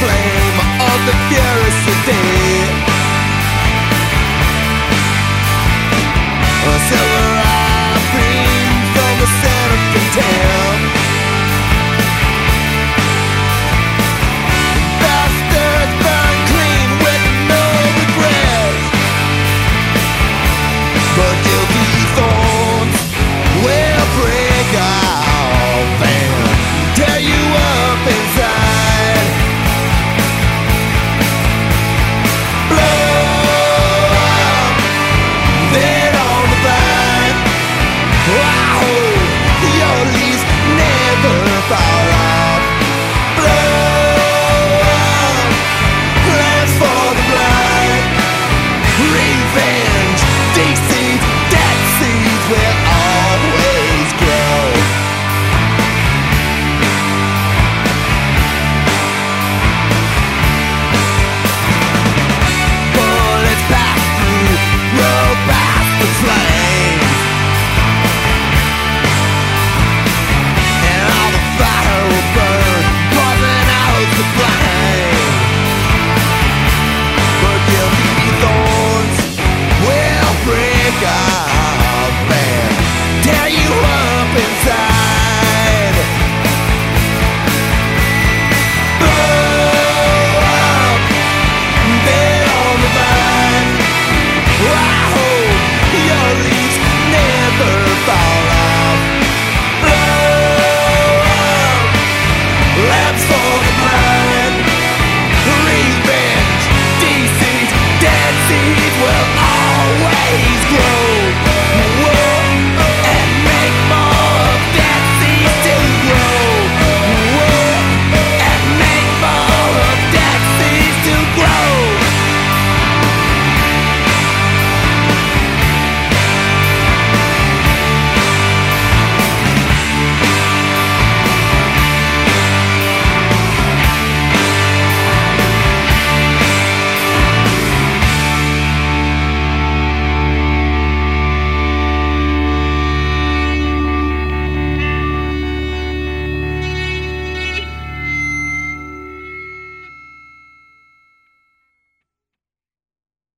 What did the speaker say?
flame